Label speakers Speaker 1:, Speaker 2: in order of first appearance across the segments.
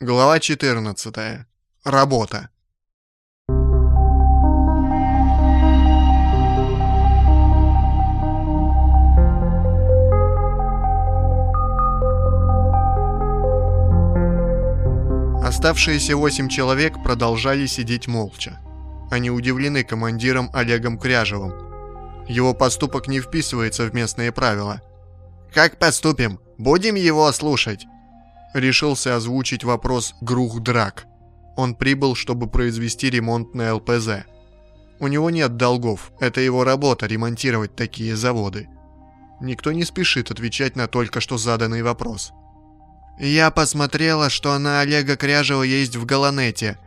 Speaker 1: Глава 14. Работа. Оставшиеся восемь человек продолжали сидеть молча. Они удивлены командиром Олегом Кряжевым. Его поступок не вписывается в местные правила. «Как поступим? Будем его слушать?» Решился озвучить вопрос Грух Драк. Он прибыл, чтобы произвести ремонт на ЛПЗ. У него нет долгов, это его работа ремонтировать такие заводы. Никто не спешит отвечать на только что заданный вопрос. «Я посмотрела, что на Олега Кряжева есть в Галанете»,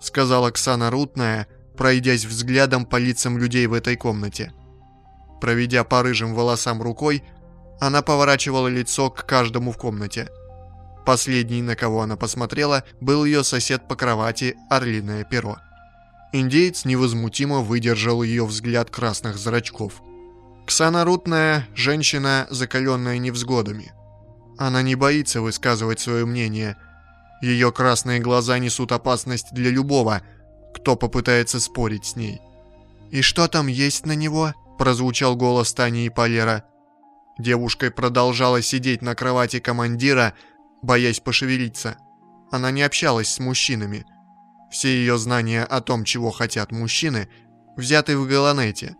Speaker 1: сказала Оксана Рутная, пройдясь взглядом по лицам людей в этой комнате. Проведя по рыжим волосам рукой, она поворачивала лицо к каждому в комнате. Последний, на кого она посмотрела, был ее сосед по кровати, Орлиное перо. Индеец невозмутимо выдержал ее взгляд красных зрачков. Ксана Рутная – женщина, закаленная невзгодами – она не боится высказывать свое мнение. Ее красные глаза несут опасность для любого, кто попытается спорить с ней. «И что там есть на него?» – прозвучал голос Тани и Полера. Девушка продолжала сидеть на кровати командира, боясь пошевелиться. Она не общалась с мужчинами. Все ее знания о том, чего хотят мужчины, взяты в Галанете.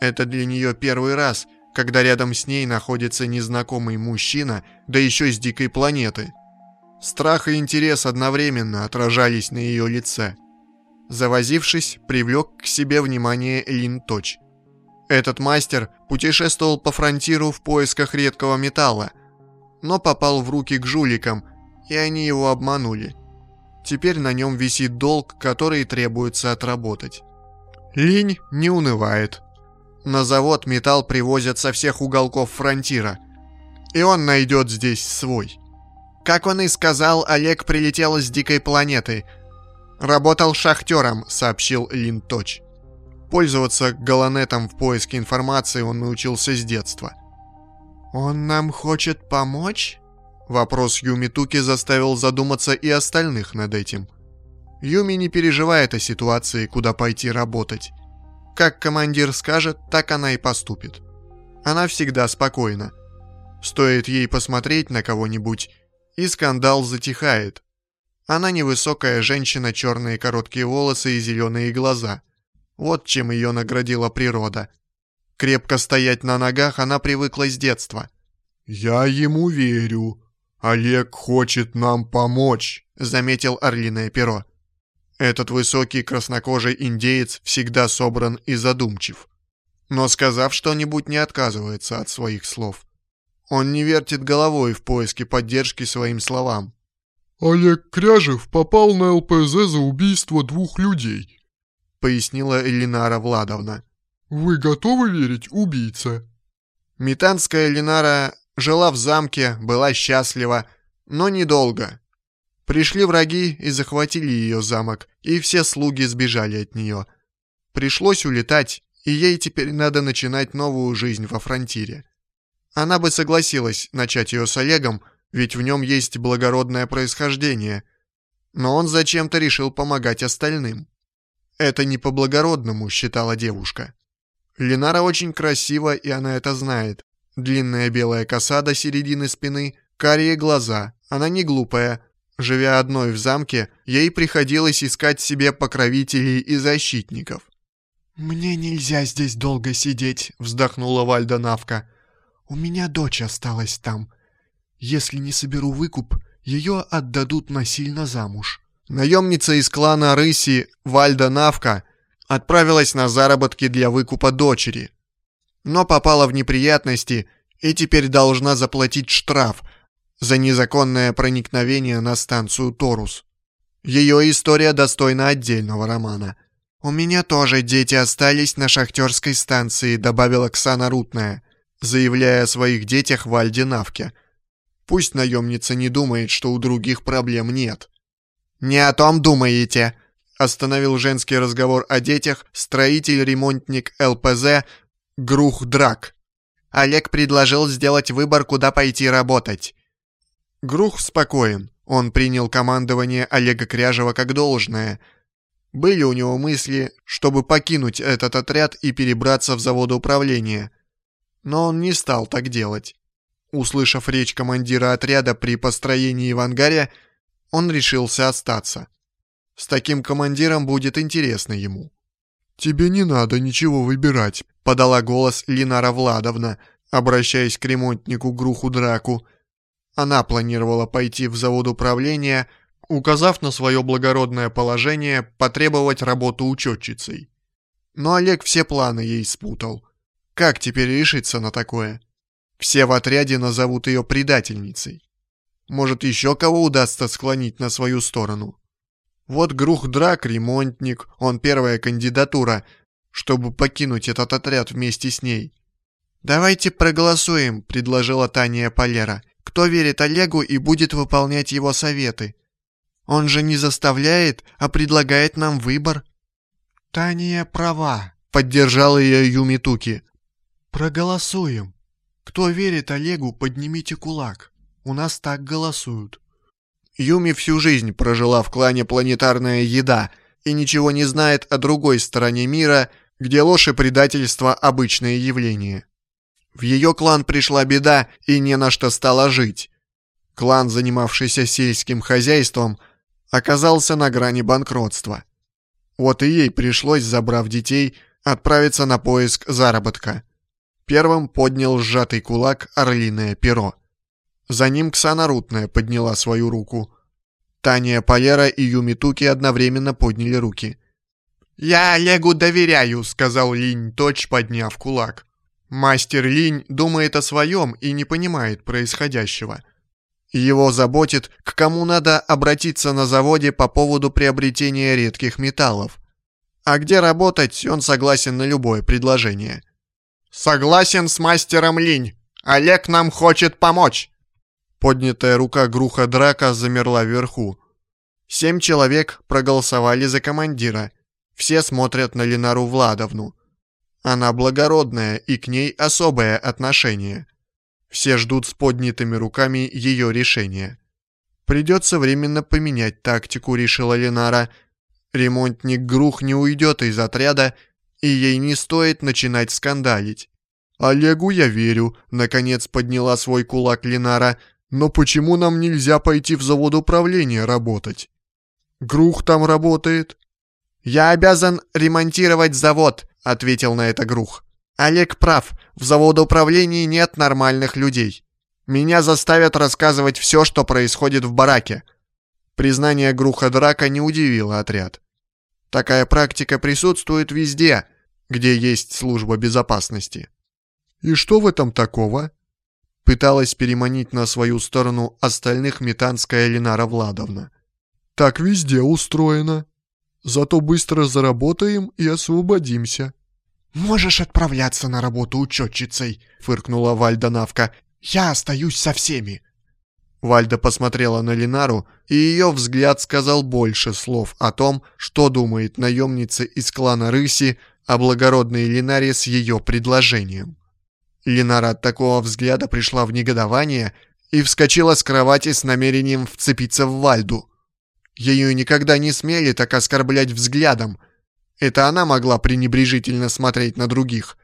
Speaker 1: Это для нее первый раз – когда рядом с ней находится незнакомый мужчина, да еще с дикой планеты. Страх и интерес одновременно отражались на ее лице. Завозившись, привлек к себе внимание Лин Точ. Этот мастер путешествовал по фронтиру в поисках редкого металла, но попал в руки к жуликам, и они его обманули. Теперь на нем висит долг, который требуется отработать. Линь не унывает. На завод металл привозят со всех уголков фронтира. И он найдет здесь свой. Как он и сказал, Олег прилетел с дикой планеты. Работал шахтером, сообщил Лин Точ. Пользоваться галанетом в поиске информации он научился с детства. «Он нам хочет помочь?» Вопрос Юми Туки заставил задуматься и остальных над этим. Юми не переживает о ситуации, куда пойти работать. Как командир скажет, так она и поступит. Она всегда спокойна. Стоит ей посмотреть на кого-нибудь, и скандал затихает. Она невысокая женщина, черные короткие волосы и зеленые глаза. Вот чем ее наградила природа. Крепко стоять на ногах она привыкла с детства.
Speaker 2: «Я ему верю. Олег хочет нам помочь», —
Speaker 1: заметил орлиное перо. Этот высокий краснокожий индеец всегда собран и задумчив. Но сказав что-нибудь, не отказывается от своих слов. Он не вертит головой в поиске поддержки своим словам.
Speaker 2: «Олег Кряжев попал на ЛПЗ за убийство двух людей», — пояснила Элинара Владовна. «Вы готовы верить убийце?»
Speaker 1: Метанская Элинара жила в замке, была счастлива, но недолго. Пришли враги и захватили ее замок, и все слуги сбежали от нее. Пришлось улетать, и ей теперь надо начинать новую жизнь во фронтире. Она бы согласилась начать ее с Олегом, ведь в нем есть благородное происхождение. Но он зачем-то решил помогать остальным. Это не по-благородному, считала девушка. Ленара очень красива, и она это знает. Длинная белая коса до середины спины, карие глаза. Она не глупая, Живя одной в замке, ей приходилось искать себе покровителей и защитников.
Speaker 3: «Мне нельзя здесь долго сидеть», — вздохнула Вальда Навка. «У меня дочь осталась там. Если не соберу выкуп, ее отдадут насильно замуж».
Speaker 1: Наемница из клана Рыси Вальда Навка отправилась на заработки для выкупа дочери, но попала в неприятности и теперь должна заплатить штраф — за незаконное проникновение на станцию Торус. Ее история достойна отдельного романа. «У меня тоже дети остались на шахтерской станции», — добавила Оксана Рутная, заявляя о своих детях в Альдинавке. Пусть наемница не думает, что у других проблем нет. «Не о том думаете», — остановил женский разговор о детях строитель-ремонтник ЛПЗ Грух Драк. Олег предложил сделать выбор, куда пойти работать. Грух спокоен. Он принял командование Олега Кряжева как должное. Были у него мысли, чтобы покинуть этот отряд и перебраться в заводоуправление. Но он не стал так делать. Услышав речь командира отряда при построении в ангаре, он решился остаться. С таким командиром будет интересно ему.
Speaker 2: «Тебе не надо ничего выбирать», —
Speaker 1: подала голос Линара Владовна, обращаясь к ремонтнику Груху Драку — она планировала пойти в завод управления, указав на свое благородное положение потребовать работу учетчицей. Но Олег все планы ей спутал. Как теперь решиться на такое? Все в отряде назовут ее предательницей. Может, еще кого удастся склонить на свою сторону? Вот Грух Драк, ремонтник, он первая кандидатура, чтобы покинуть этот отряд вместе с ней. «Давайте проголосуем», — предложила Таня Полера кто верит Олегу и будет выполнять его советы. Он же не заставляет, а предлагает нам выбор.
Speaker 3: Таня права,
Speaker 1: поддержал ее Юмитуки.
Speaker 3: Проголосуем. Кто верит Олегу, поднимите кулак. У нас так голосуют.
Speaker 1: Юми всю жизнь прожила в клане «Планетарная еда» и ничего не знает о другой стороне мира, где ложь и предательство – обычное явление. В ее клан пришла беда и не на что стало жить. Клан, занимавшийся сельским хозяйством, оказался на грани банкротства. Вот и ей пришлось, забрав детей, отправиться на поиск заработка. Первым поднял сжатый кулак орлиное перо. За ним Ксана Рутная подняла свою руку. Таня Полера и Юмитуки одновременно подняли руки. «Я Олегу доверяю», — сказал Линь Точ, подняв кулак. Мастер Линь думает о своем и не понимает происходящего. Его заботит, к кому надо обратиться на заводе по поводу приобретения редких металлов. А где работать, он согласен на любое предложение. «Согласен с мастером Линь. Олег нам хочет помочь!» Поднятая рука Груха Драка замерла вверху. Семь человек проголосовали за командира. Все смотрят на Ленару Владовну. Она благородная, и к ней особое отношение. Все ждут с поднятыми руками ее решения. Придется временно поменять тактику, решила Ленара. Ремонтник Грух не уйдет из отряда, и ей не стоит начинать скандалить. «Олегу я верю», — наконец подняла свой кулак Ленара. «Но почему нам нельзя пойти в завод управления работать?» «Грух там работает». «Я обязан ремонтировать завод», — ответил на это Грух. «Олег прав, в заводоуправлении нет нормальных людей. Меня заставят рассказывать все, что происходит в бараке». Признание Груха Драка не удивило отряд. Такая практика присутствует везде, где есть служба безопасности.
Speaker 2: «И что в этом такого?»
Speaker 1: Пыталась переманить на свою сторону остальных метанская Ленара Владовна.
Speaker 2: «Так везде устроено», Зато быстро заработаем и освободимся».
Speaker 3: «Можешь отправляться на работу учетчицей», — фыркнула Вальда Навка. «Я остаюсь со всеми».
Speaker 1: Вальда посмотрела на Линару, и ее взгляд сказал больше слов о том, что думает наемница из клана Рыси о благородной Линаре с ее предложением. Линара от такого взгляда пришла в негодование и вскочила с кровати с намерением вцепиться в Вальду. Ее никогда не смели так оскорблять взглядом. Это она могла пренебрежительно смотреть на других.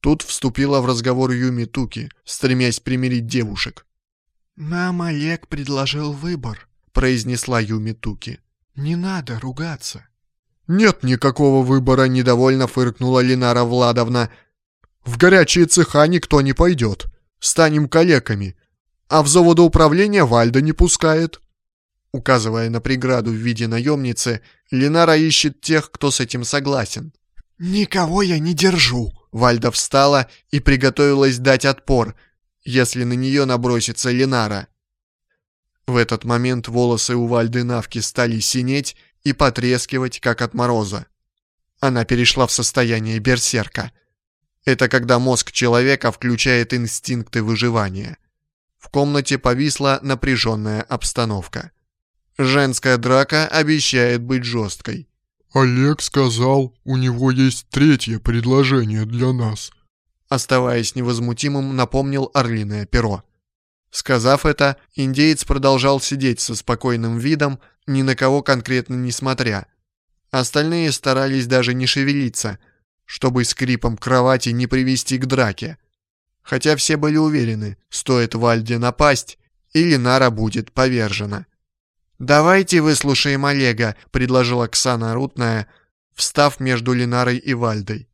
Speaker 1: Тут вступила в разговор Юми Туки, стремясь примирить девушек.
Speaker 3: «Нам Олег предложил выбор», — произнесла Юми Туки. «Не надо ругаться».
Speaker 1: «Нет никакого выбора», — недовольно фыркнула Линара Владовна. «В горячие цеха никто не пойдет. Станем калеками. А в заводоуправление Вальда не пускает». Указывая на преграду в виде наемницы, Ленара ищет тех, кто с этим согласен.
Speaker 3: «Никого я не держу!»
Speaker 1: Вальда встала и приготовилась дать отпор, если на нее набросится Ленара. В этот момент волосы у Вальды Навки стали синеть и потрескивать, как от мороза. Она перешла в состояние берсерка. Это когда мозг человека включает инстинкты выживания. В комнате повисла напряженная обстановка. Женская драка обещает быть жесткой.
Speaker 2: «Олег сказал, у него есть третье предложение для нас».
Speaker 1: Оставаясь невозмутимым, напомнил орлиное перо. Сказав это, индеец продолжал сидеть со спокойным видом, ни на кого конкретно не смотря. Остальные старались даже не шевелиться, чтобы скрипом кровати не привести к драке. Хотя все были уверены, стоит Вальде напасть, или Нара будет повержена. «Давайте выслушаем Олега», — предложила Оксана Рутная, встав между Ленарой и Вальдой.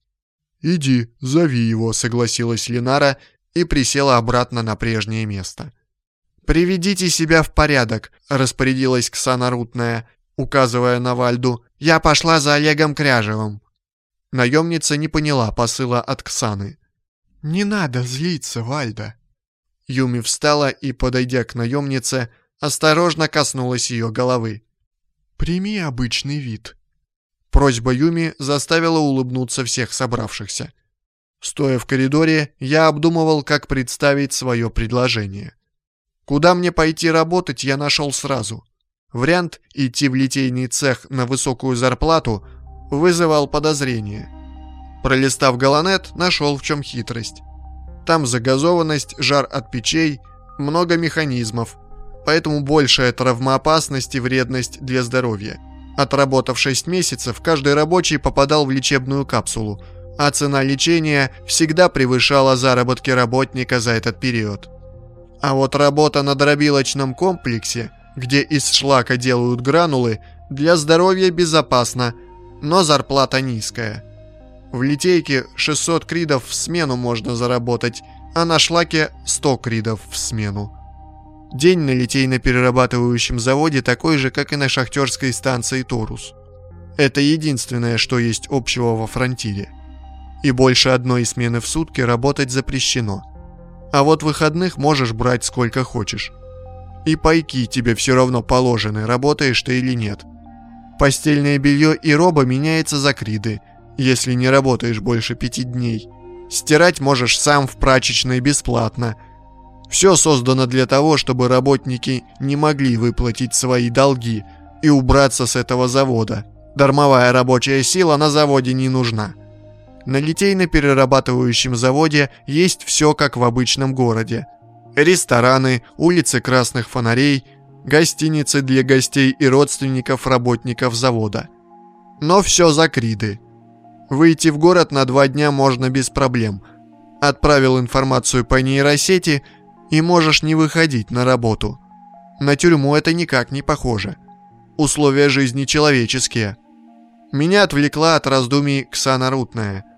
Speaker 2: «Иди, зови его», —
Speaker 1: согласилась Ленара и присела обратно на прежнее место. «Приведите себя в порядок», — распорядилась Ксана Рутная, указывая на Вальду. «Я пошла за Олегом Кряжевым». Наемница не поняла посыла от Ксаны.
Speaker 3: «Не надо злиться, Вальда».
Speaker 1: Юми встала и, подойдя к наемнице, осторожно коснулась ее головы.
Speaker 3: «Прими обычный вид».
Speaker 1: Просьба Юми заставила улыбнуться всех собравшихся. Стоя в коридоре, я обдумывал, как представить свое предложение. Куда мне пойти работать, я нашел сразу. Вариант идти в литейный цех на высокую зарплату вызывал подозрение. Пролистав галанет, нашел в чем хитрость. Там загазованность, жар от печей, много механизмов, поэтому большая травмоопасность и вредность для здоровья. Отработав 6 месяцев, каждый рабочий попадал в лечебную капсулу, а цена лечения всегда превышала заработки работника за этот период. А вот работа на дробилочном комплексе, где из шлака делают гранулы, для здоровья безопасна, но зарплата низкая. В литейке 600 кридов в смену можно заработать, а на шлаке 100 кридов в смену. День на литейно-перерабатывающем заводе такой же, как и на шахтерской станции Торус. Это единственное, что есть общего во фронтире. И больше одной смены в сутки работать запрещено – а вот выходных можешь брать сколько хочешь. И пайки тебе все равно положены, работаешь ты или нет. Постельное белье и роба меняется за криды, если не работаешь больше пяти дней. Стирать можешь сам в прачечной бесплатно. Все создано для того, чтобы работники не могли выплатить свои долги и убраться с этого завода. Дармовая рабочая сила на заводе не нужна. На литейно-перерабатывающем заводе есть все как в обычном городе. Рестораны, улицы красных фонарей, гостиницы для гостей и родственников работников завода. Но все за криды. Выйти в город на два дня можно без проблем. Отправил информацию по нейросети и можешь не выходить на работу. На тюрьму это никак не похоже. Условия жизни человеческие. Меня отвлекла от раздумий Ксана Рутная –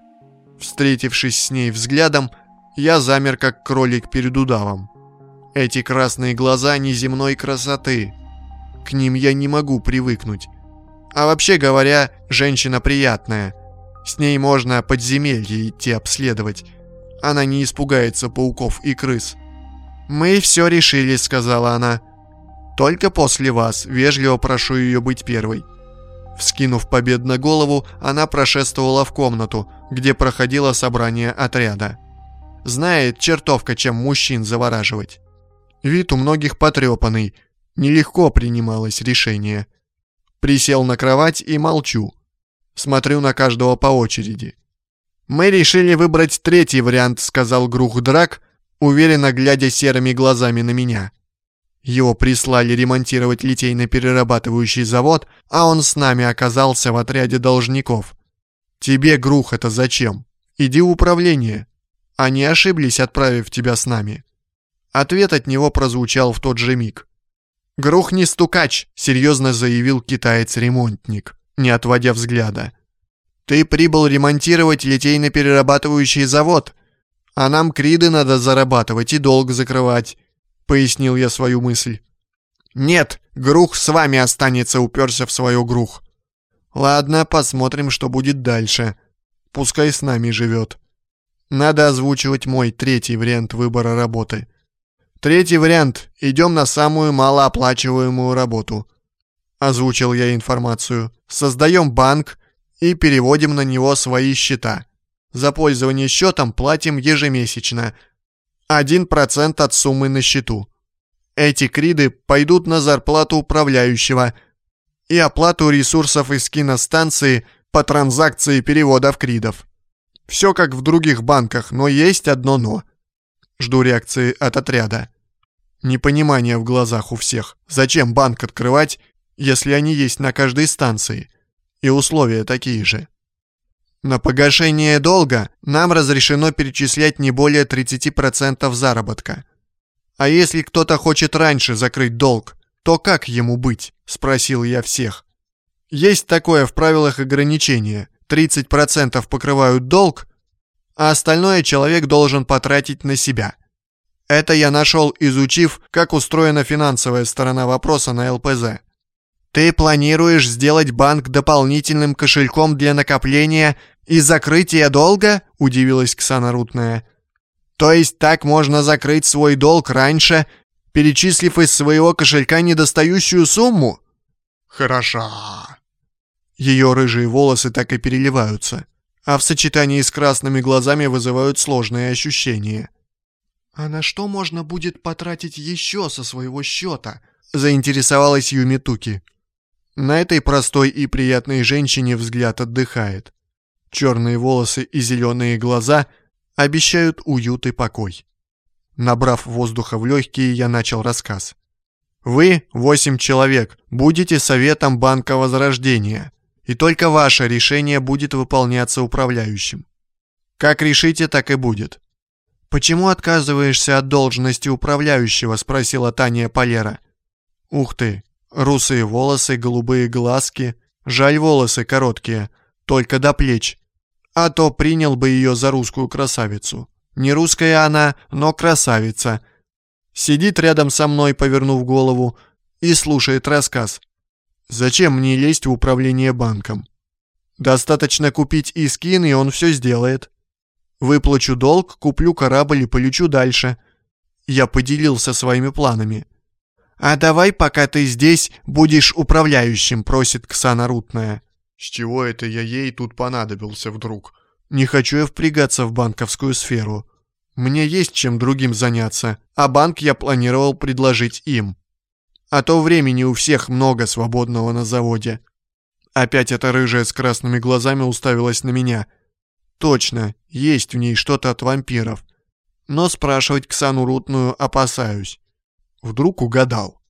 Speaker 1: Встретившись с ней взглядом, я замер, как кролик перед удавом. Эти красные глаза неземной красоты. К ним я не могу привыкнуть. А вообще говоря, женщина приятная. С ней можно подземелье идти обследовать. Она не испугается пауков и крыс. «Мы все решили», — сказала она. «Только после вас. Вежливо прошу ее быть первой». Вскинув победно голову, она прошествовала в комнату, где проходило собрание отряда. Знает чертовка, чем мужчин завораживать. Вид у многих потрепанный, нелегко принималось решение. Присел на кровать и молчу. Смотрю на каждого по очереди. «Мы решили выбрать третий вариант», — сказал Грух Драк, уверенно глядя серыми глазами на меня. Его прислали ремонтировать литейно-перерабатывающий завод, а он с нами оказался в отряде должников. Тебе, Грух, это зачем? Иди в управление. Они ошиблись, отправив тебя с нами. Ответ от него прозвучал в тот же миг. «Грух не стукач», — серьезно заявил китаец-ремонтник, не отводя взгляда. «Ты прибыл ремонтировать литейно-перерабатывающий завод, а нам криды надо зарабатывать и долг закрывать. — пояснил я свою мысль. «Нет, Грух с вами останется», — уперся в свое Грух. «Ладно, посмотрим, что будет дальше. Пускай с нами живет. Надо озвучивать мой третий вариант выбора работы. Третий вариант. Идем на самую малооплачиваемую работу». Озвучил я информацию. «Создаем банк и переводим на него свои счета. За пользование счетом платим ежемесячно — 1% от суммы на счету. Эти криды пойдут на зарплату управляющего и оплату ресурсов из киностанции по транзакции переводов кридов. Все как в других банках, но есть одно «но». Жду реакции от отряда. Непонимание в глазах у всех. Зачем банк открывать, если они есть на каждой станции? И условия такие же. На погашение долга нам разрешено перечислять не более 30% заработка. А если кто-то хочет раньше закрыть долг, то как ему быть? Спросил я всех. Есть такое в правилах ограничения. 30% покрывают долг, а остальное человек должен потратить на себя – это я нашел, изучив, как устроена финансовая сторона вопроса на ЛПЗ. Ты планируешь сделать банк дополнительным кошельком для накопления и закрытия долга? Удивилась Ксана Рутная. То есть так можно закрыть свой долг раньше, перечислив из своего кошелька недостающую сумму?
Speaker 2: Хороша.
Speaker 1: Ее рыжие волосы так и переливаются, а в сочетании с красными глазами вызывают сложные ощущения.
Speaker 3: «А на что можно будет потратить еще со своего счета?»
Speaker 1: заинтересовалась Юмитуки. На этой простой и приятной женщине взгляд отдыхает. Черные волосы и зеленые глаза обещают уют и покой. Набрав воздуха в легкие, я начал рассказ. Вы, восемь человек, будете советом Банка Возрождения, и только ваше решение будет выполняться управляющим. Как решите, так и будет. «Почему отказываешься от должности управляющего?» — спросила Таня Полера. «Ух ты! Русые волосы, голубые глазки. Жаль, волосы короткие, только до плеч. А то принял бы ее за русскую красавицу. Не русская она, но красавица. Сидит рядом со мной, повернув голову, и слушает рассказ. Зачем мне лезть в управление банком? Достаточно купить Искин, и он все сделает. Выплачу долг, куплю корабль и полечу дальше. Я поделился своими планами. «А давай, пока ты здесь, будешь управляющим», — просит Ксана Рутная.
Speaker 2: «С чего это я ей тут понадобился вдруг?»
Speaker 1: «Не хочу я впрягаться в банковскую сферу. Мне есть чем другим заняться, а банк я планировал предложить им. А то времени у всех много свободного на заводе». Опять эта рыжая с красными глазами уставилась на меня — Точно, есть в ней что-то от вампиров. Но спрашивать Ксану Рутную опасаюсь. Вдруг угадал.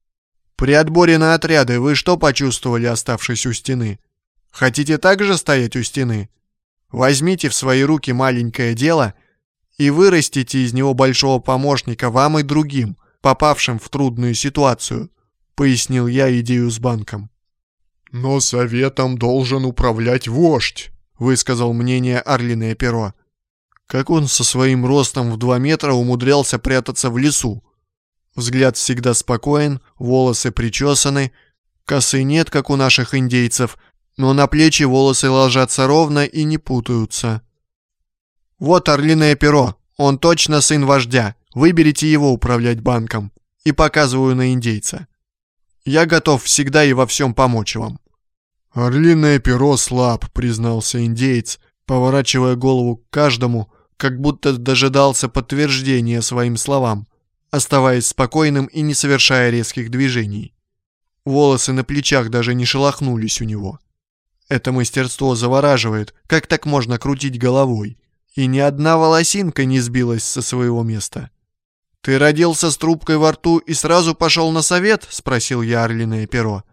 Speaker 1: При отборе на отряды вы что почувствовали, оставшись у стены? Хотите также стоять у стены? Возьмите в свои руки маленькое дело и вырастите из него большого помощника вам и другим, попавшим в трудную ситуацию, пояснил я идею с банком.
Speaker 2: Но советом должен управлять вождь
Speaker 1: высказал мнение Орлиное перо. Как он со своим ростом в два метра умудрялся прятаться в лесу? Взгляд всегда спокоен, волосы причесаны, косы нет, как у наших индейцев, но на плечи волосы ложатся ровно и не путаются. Вот Орлиное перо, он точно сын вождя, выберите его управлять банком. И показываю на индейца. Я готов всегда и во всем помочь вам.
Speaker 2: «Орлиное перо слаб», — признался индеец, поворачивая голову к каждому, как будто дожидался подтверждения своим словам, оставаясь спокойным и не совершая резких движений. Волосы на плечах даже не шелохнулись у него. Это мастерство завораживает, как так можно крутить головой, и ни одна волосинка не сбилась со своего места. «Ты родился с трубкой во рту и сразу пошел на совет?» — спросил я орлиное перо.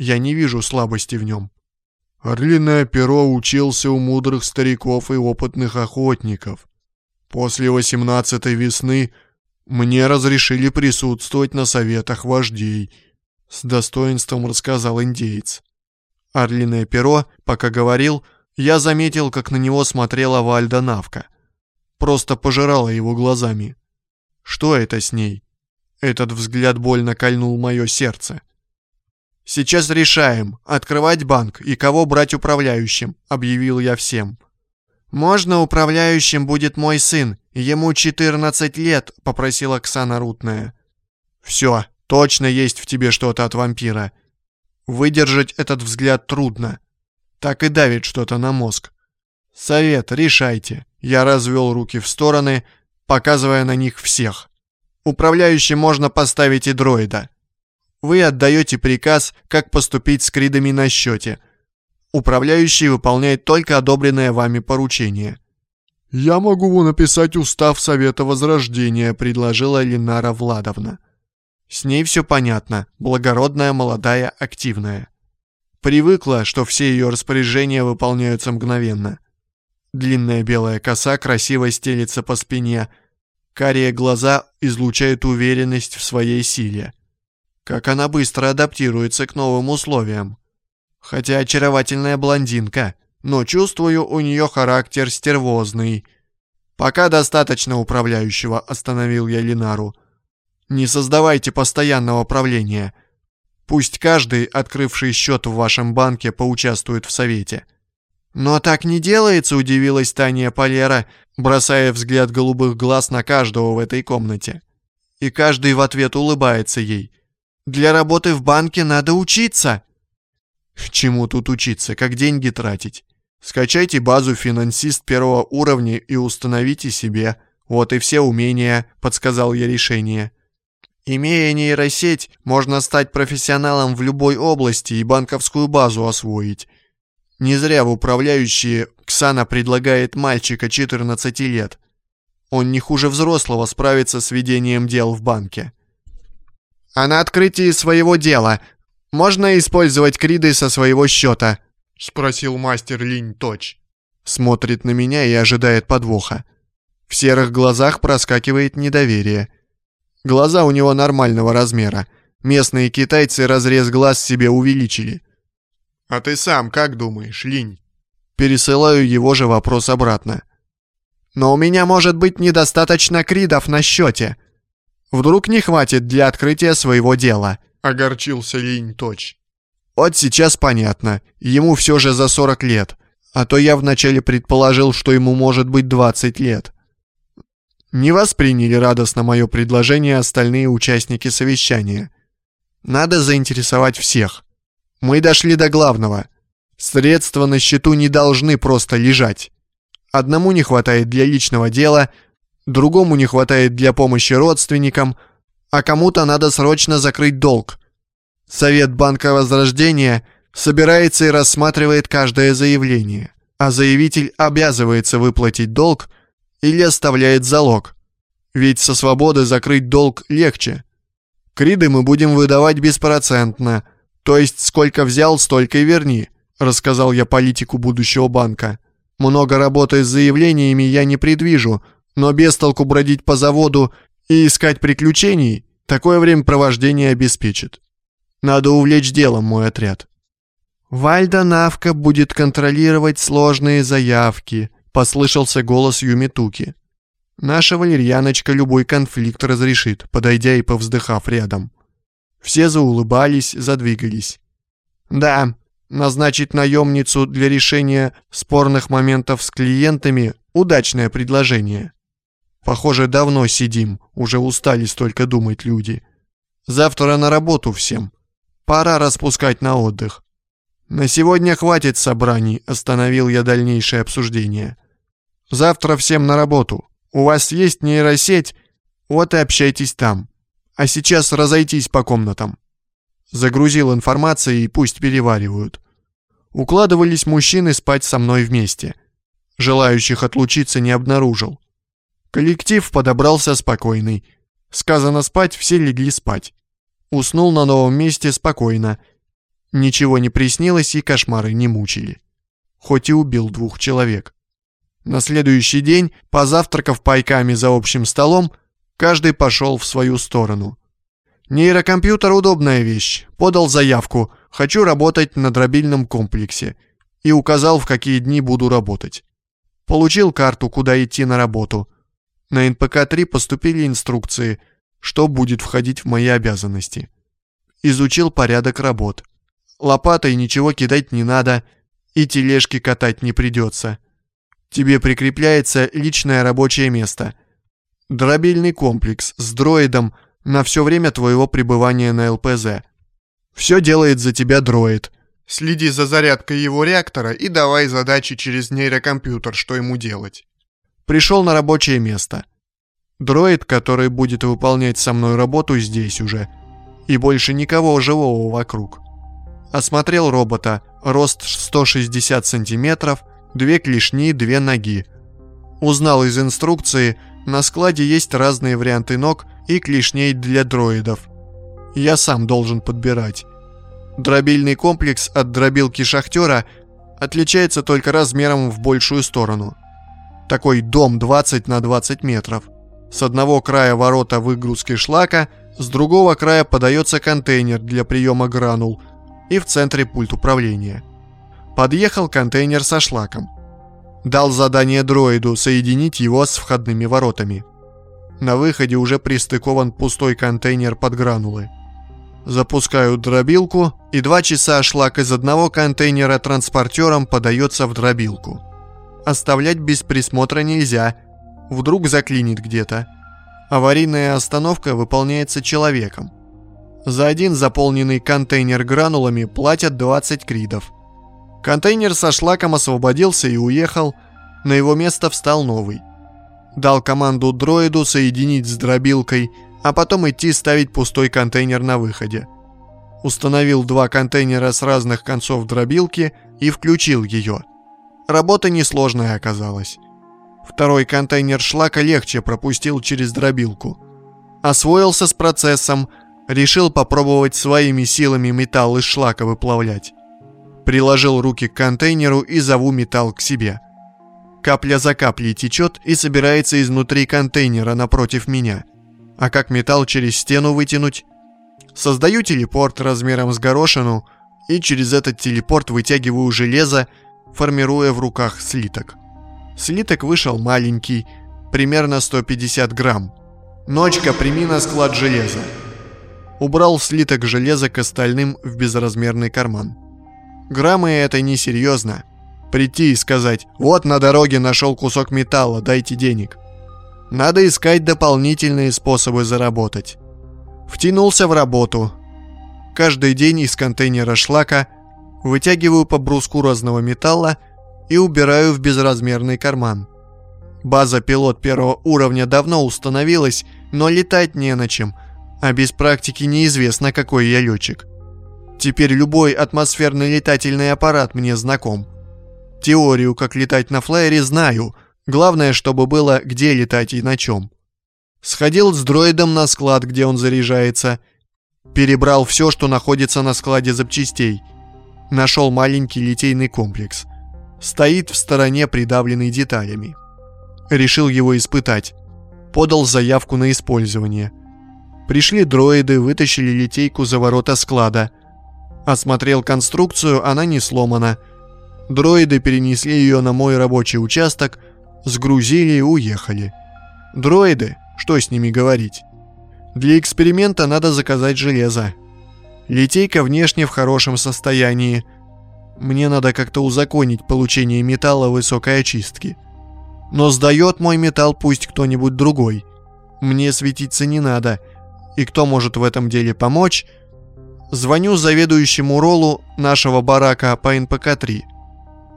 Speaker 2: Я не вижу слабости в нем. Орлиное перо учился у мудрых стариков и опытных охотников. После восемнадцатой весны мне разрешили присутствовать на советах вождей, с достоинством рассказал индеец. Орлиное перо, пока говорил, я заметил, как на него смотрела Вальда Навка. Просто пожирала его глазами. Что это с ней? Этот взгляд больно кольнул мое сердце. «Сейчас решаем, открывать банк и кого брать управляющим», — объявил я всем. «Можно управляющим будет мой сын, ему 14 лет», — попросила Оксана Рутная. «Все, точно есть в тебе что-то от вампира. Выдержать этот взгляд трудно. Так и давит что-то на мозг. Совет, решайте». Я развел руки в стороны, показывая на них всех. Управляющим можно поставить и дроида. Вы отдаете приказ, как поступить с кридами на счете. Управляющий выполняет только одобренное вами поручение. «Я могу написать устав Совета Возрождения», — предложила Ленара Владовна. С ней все понятно, благородная, молодая, активная. Привыкла, что все ее распоряжения выполняются мгновенно. Длинная белая коса красиво стелится по спине, карие глаза излучают уверенность в своей силе. Как она быстро адаптируется к новым условиям. Хотя очаровательная блондинка, но чувствую, у нее характер стервозный. Пока достаточно управляющего, остановил я Линару. Не создавайте постоянного правления. Пусть каждый, открывший счет в вашем банке, поучаствует в совете. «Но так не делается», — удивилась Таня Полера, бросая взгляд голубых глаз на каждого в этой комнате. И каждый в ответ улыбается ей. «Для работы в банке надо учиться». Чему тут учиться, как деньги тратить? Скачайте базу финансист первого уровня и установите себе. Вот и все умения, подсказал я решение. Имея нейросеть, можно стать профессионалом в любой области и банковскую базу освоить. Не зря в управляющие Ксана предлагает мальчика 14 лет. Он не хуже взрослого справится с ведением дел в банке. А на открытии своего дела можно использовать криды со своего счета?» — спросил мастер Линь Точ. Смотрит на меня и ожидает подвоха. В серых глазах проскакивает недоверие. Глаза у него нормального размера. Местные китайцы разрез глаз себе увеличили. «А ты сам как думаешь, Линь?» Пересылаю его же вопрос обратно. «Но у меня может быть недостаточно кридов на счете. Вдруг не хватит для открытия своего дела». — огорчился Линь Точ. «Вот сейчас понятно. Ему все же за 40 лет. А то я вначале предположил, что ему может быть 20 лет». Не восприняли радостно мое предложение остальные участники совещания. Надо заинтересовать всех. Мы дошли до главного. Средства на счету не должны просто лежать. Одному не хватает для личного дела, другому не хватает для помощи родственникам — а кому-то надо срочно закрыть долг. Совет Банка Возрождения собирается и рассматривает каждое заявление, а заявитель обязывается выплатить долг или оставляет залог. Ведь со свободы закрыть долг легче. Криды мы будем выдавать беспроцентно, то есть сколько взял, столько и верни, рассказал я политику будущего банка. Много работы с заявлениями я не предвижу, но без толку бродить по заводу и искать приключений такое времяпровождение обеспечит. Надо увлечь делом мой отряд. «Вальда Навка будет контролировать сложные заявки», — послышался голос Юмитуки. «Наша валерьяночка любой конфликт разрешит, подойдя и повздыхав рядом». Все заулыбались, задвигались. «Да, назначить наемницу для решения спорных моментов с клиентами — удачное предложение. Похоже, давно сидим, уже устали столько думать люди. Завтра на работу всем. Пора распускать на отдых. На сегодня хватит собраний, остановил я дальнейшее обсуждение. Завтра всем на работу. У вас есть нейросеть, вот и общайтесь там. А сейчас разойтись по комнатам. Загрузил информацией и пусть переваривают. Укладывались мужчины спать со мной вместе. Желающих отлучиться не обнаружил. Коллектив подобрался спокойный. Сказано спать, все легли спать. Уснул на новом месте спокойно. Ничего не приснилось и кошмары не мучили. Хоть и убил двух человек. На следующий день, позавтракав пайками за общим столом, каждый пошел в свою сторону. Нейрокомпьютер – удобная вещь. Подал заявку «Хочу работать на дробильном комплексе» и указал, в какие дни буду работать. Получил карту, куда идти на работу – на НПК-3 поступили инструкции, что будет входить в мои обязанности. Изучил порядок работ. Лопатой ничего кидать не надо, и тележки катать не придется. Тебе прикрепляется личное рабочее место. Дробильный комплекс с дроидом на все время твоего пребывания на ЛПЗ. Все делает за тебя дроид. Следи за зарядкой его реактора и давай задачи через нейрокомпьютер, что ему делать пришел на рабочее место. Дроид, который будет выполнять со мной работу здесь уже, и больше никого живого вокруг. Осмотрел робота, рост 160 сантиметров, две клешни, две ноги. Узнал из инструкции, на складе есть разные варианты ног и клешней для дроидов. Я сам должен подбирать. Дробильный комплекс от дробилки шахтера отличается только размером в большую сторону. Такой дом 20 на 20 метров. С одного края ворота выгрузки шлака, с другого края подается контейнер для приема гранул и в центре пульт управления. Подъехал контейнер со шлаком. Дал задание дроиду соединить его с входными воротами. На выходе уже пристыкован пустой контейнер под гранулы. Запускаю дробилку, и два часа шлак из одного контейнера транспортером подается в дробилку. Оставлять без присмотра нельзя, вдруг заклинит где-то. Аварийная остановка выполняется человеком. За один заполненный контейнер гранулами платят 20 кридов. Контейнер со шлаком освободился и уехал, на его место встал новый. Дал команду дроиду соединить с дробилкой, а потом идти ставить пустой контейнер на выходе. Установил два контейнера с разных концов дробилки и включил ее. Работа несложная оказалась. Второй контейнер шлака легче пропустил через дробилку. Освоился с процессом, решил попробовать своими силами металл из шлака выплавлять. Приложил руки к контейнеру и зову металл к себе. Капля за каплей течет и собирается изнутри контейнера напротив меня. А как металл через стену вытянуть? Создаю телепорт размером с горошину и через этот телепорт вытягиваю железо, формируя в руках слиток. Слиток вышел маленький, примерно 150 грамм. «Ночка, прими на склад железа». Убрал слиток железа к остальным в безразмерный карман. Граммы это несерьезно. Прийти и сказать «Вот на дороге нашел кусок металла, дайте денег». Надо искать дополнительные способы заработать. Втянулся в работу. Каждый день из контейнера шлака вытягиваю по бруску разного металла и убираю в безразмерный карман. База пилот первого уровня давно установилась, но летать не на чем, а без практики неизвестно, какой я летчик. Теперь любой атмосферный летательный аппарат мне знаком. Теорию, как летать на флайере, знаю – Главное, чтобы было где летать и на чем. Сходил с дроидом на склад, где он заряжается. Перебрал все, что находится на складе запчастей. Нашел маленький литейный комплекс. Стоит в стороне, придавленный деталями. Решил его испытать. Подал заявку на использование. Пришли дроиды, вытащили литейку за ворота склада. Осмотрел конструкцию, она не сломана. Дроиды перенесли ее на мой рабочий участок – сгрузили и уехали. Дроиды, что с ними говорить? Для эксперимента надо заказать железо. Литейка внешне в хорошем состоянии. Мне надо как-то узаконить получение металла высокой очистки. Но сдает мой металл пусть кто-нибудь другой. Мне светиться не надо. И кто может в этом деле помочь? Звоню заведующему Роллу нашего барака по НПК-3.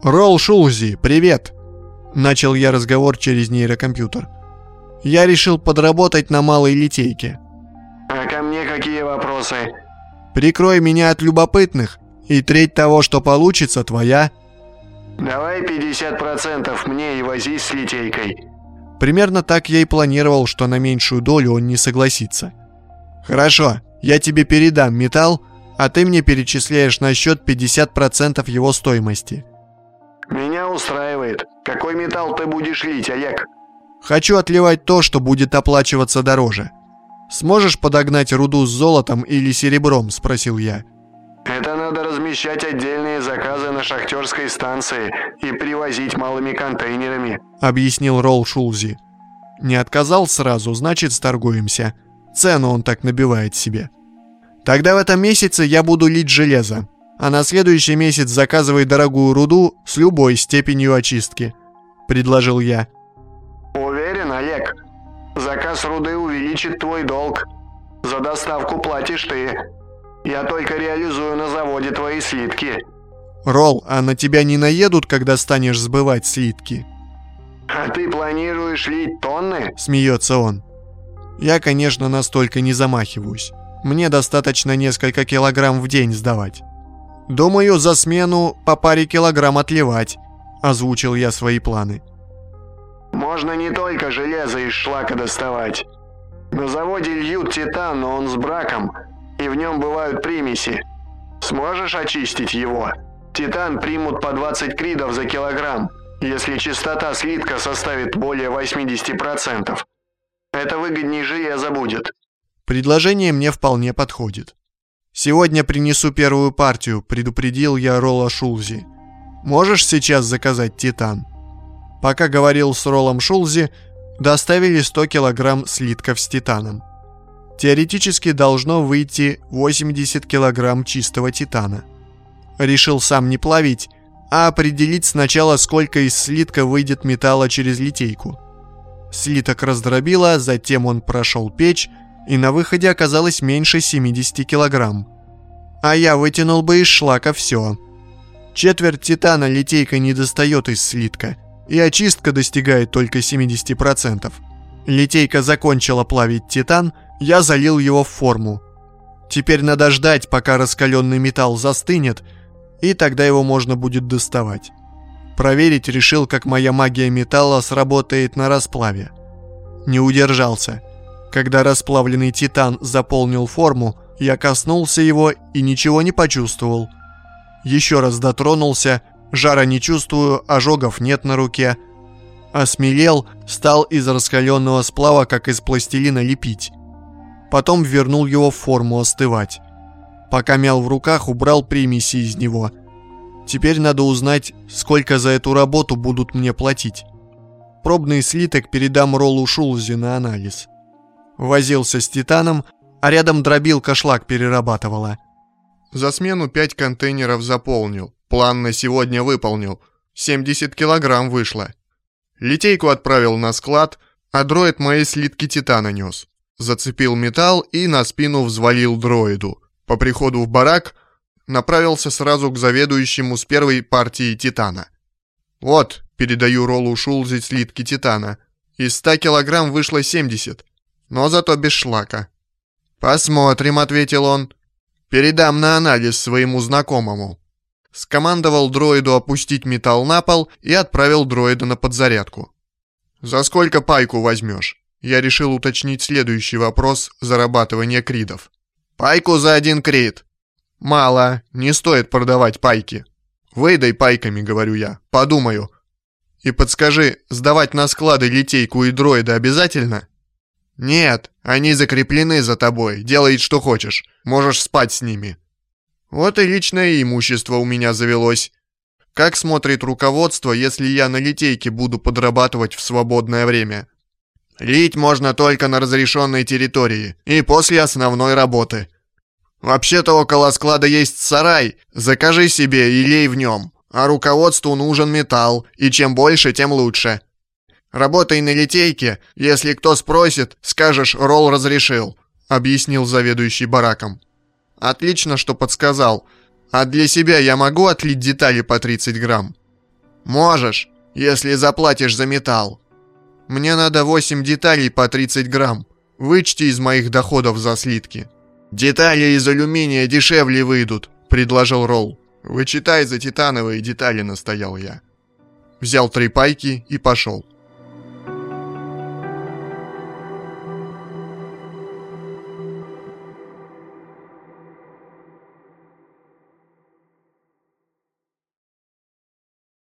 Speaker 2: «Ролл Шулзи, привет!» Начал я разговор через нейрокомпьютер. Я решил подработать на малой литейке.
Speaker 4: А ко мне какие вопросы?
Speaker 2: Прикрой меня от любопытных, и треть того, что получится, твоя.
Speaker 4: Давай 50% мне и возись с литейкой.
Speaker 2: Примерно так я и планировал, что на меньшую долю он не согласится. Хорошо, я тебе передам металл, а ты мне перечисляешь на счет 50% его стоимости.
Speaker 4: Меня устраивает. Какой металл ты будешь лить, Олег?
Speaker 2: Хочу отливать то, что будет оплачиваться дороже. Сможешь подогнать руду с золотом или серебром, спросил я.
Speaker 4: Это надо размещать отдельные заказы на шахтерской станции и привозить малыми контейнерами,
Speaker 2: объяснил Ролл Шулзи. Не отказал сразу, значит сторгуемся. Цену он так набивает себе. Тогда в этом месяце я буду лить железо а на следующий месяц заказывай дорогую руду с любой степенью очистки», — предложил я.
Speaker 4: «Уверен, Олег? Заказ руды увеличит твой долг. За доставку платишь ты. Я только реализую на заводе твои слитки».
Speaker 2: «Ролл, а на тебя не наедут, когда станешь сбывать слитки?»
Speaker 4: «А ты планируешь лить тонны?»
Speaker 2: — смеется он. «Я, конечно, настолько не замахиваюсь. Мне достаточно несколько килограмм в день сдавать». «Думаю, за смену по паре килограмм отливать», – озвучил я свои планы.
Speaker 4: «Можно не только железо из шлака доставать. На заводе льют титан, но он с браком, и в нем бывают примеси. Сможешь очистить его? Титан примут по 20 кридов за килограмм, если частота слитка составит более 80%. Это выгоднее железа будет.
Speaker 1: Предложение мне вполне подходит. Сегодня принесу первую партию, предупредил я Ролла Шулзи. Можешь сейчас заказать титан? Пока говорил с Роллом Шулзи, доставили 100 килограмм слитков с титаном. Теоретически должно выйти 80 килограмм чистого титана. Решил сам не плавить, а определить сначала, сколько из слитка выйдет металла через литейку. Слиток раздробило, затем он прошел печь, и на выходе оказалось меньше 70 килограмм. А я вытянул бы из шлака все. Четверть титана литейка не достает из слитка, и очистка достигает только 70%. Литейка закончила плавить титан, я залил его в форму. Теперь надо ждать, пока раскаленный металл застынет, и тогда его можно будет доставать. Проверить решил, как моя магия металла сработает на расплаве. Не удержался. Когда расплавленный титан заполнил форму, я коснулся его и ничего не почувствовал. Еще раз дотронулся, жара не чувствую, ожогов нет на руке. Осмелел, стал из раскаленного сплава, как из пластилина, лепить. Потом вернул его в форму остывать. Пока мял в руках, убрал примеси из него. Теперь надо узнать, сколько за эту работу будут мне платить. Пробный слиток передам Роллу Шулзи на анализ. Возился с титаном, а рядом дробилка шлак перерабатывала.
Speaker 2: За смену пять контейнеров заполнил. План на сегодня выполнил. 70 килограмм вышло. Литейку отправил на склад, а дроид мои слитки титана нес. Зацепил металл и на спину взвалил дроиду. По приходу в барак направился сразу к заведующему с первой партией титана. «Вот», — передаю Роллу Шулзи слитки титана. «Из 100 килограмм вышло 70, но зато без шлака». «Посмотрим», — ответил он. «Передам на анализ своему знакомому». Скомандовал дроиду опустить металл на пол и отправил дроида на подзарядку. «За сколько пайку возьмешь?» Я решил уточнить следующий вопрос зарабатывания кридов. «Пайку за один крид». «Мало, не стоит продавать пайки». «Выдай пайками», — говорю я, — «подумаю». «И подскажи, сдавать на склады литейку и дроида обязательно?» «Нет, они закреплены за тобой, делай что хочешь, можешь спать с ними». Вот и личное имущество у меня завелось. Как смотрит руководство, если я на литейке буду подрабатывать в свободное время? Лить можно только на разрешенной территории и после основной работы. Вообще-то около склада есть сарай, закажи себе и лей в нем. А руководству нужен металл, и чем больше, тем лучше. Работай на литейке, если кто спросит, скажешь «Ролл разрешил», объяснил заведующий бараком. Отлично, что подсказал. А для себя я могу отлить детали по 30 грамм? Можешь, если заплатишь за металл. Мне надо 8 деталей по 30 грамм. Вычти из моих доходов за слитки. Детали из алюминия дешевле выйдут, предложил Ролл. Вычитай за титановые детали, настоял я. Взял три пайки и пошел.